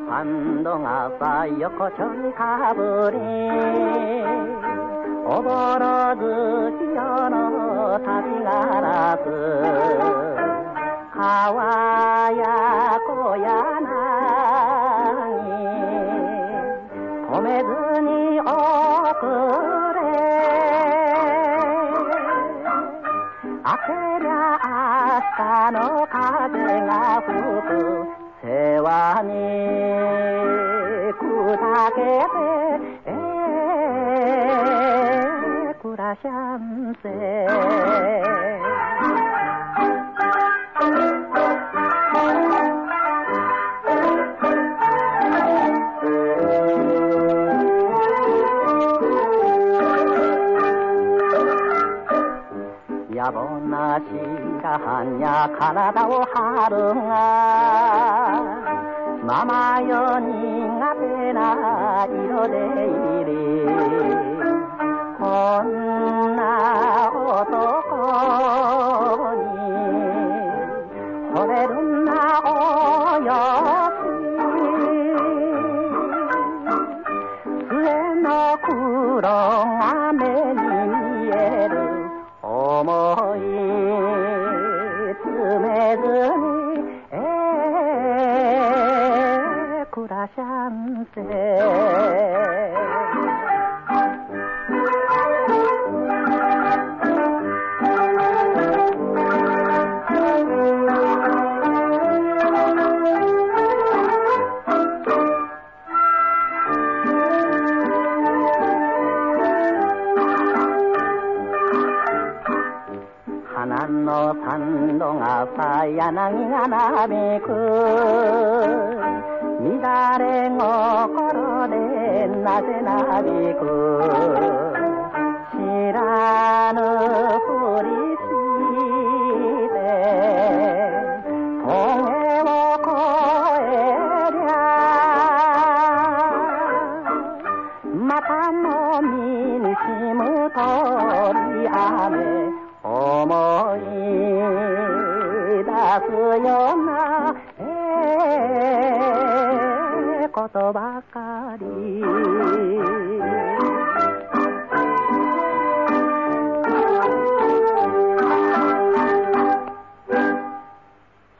三度がさ横丁にかぶりおぼろ月夜の旅がらず川や小屋なに止めずに遅れ。明けりゃ明日の風が吹く。世話に砕けて、えー、暮らしゃんせ。野暮な白羽や体を張るがままよ苦手な色でいりこんな男に惚れるなおよし末の黒がー、暮らしゃんせ。花の三度がさ柳がなびく乱れ心でなぜなびく？知らぬふりして峠を越えりゃ。またの身にしむ鳥雨思い出すような、ことばかり。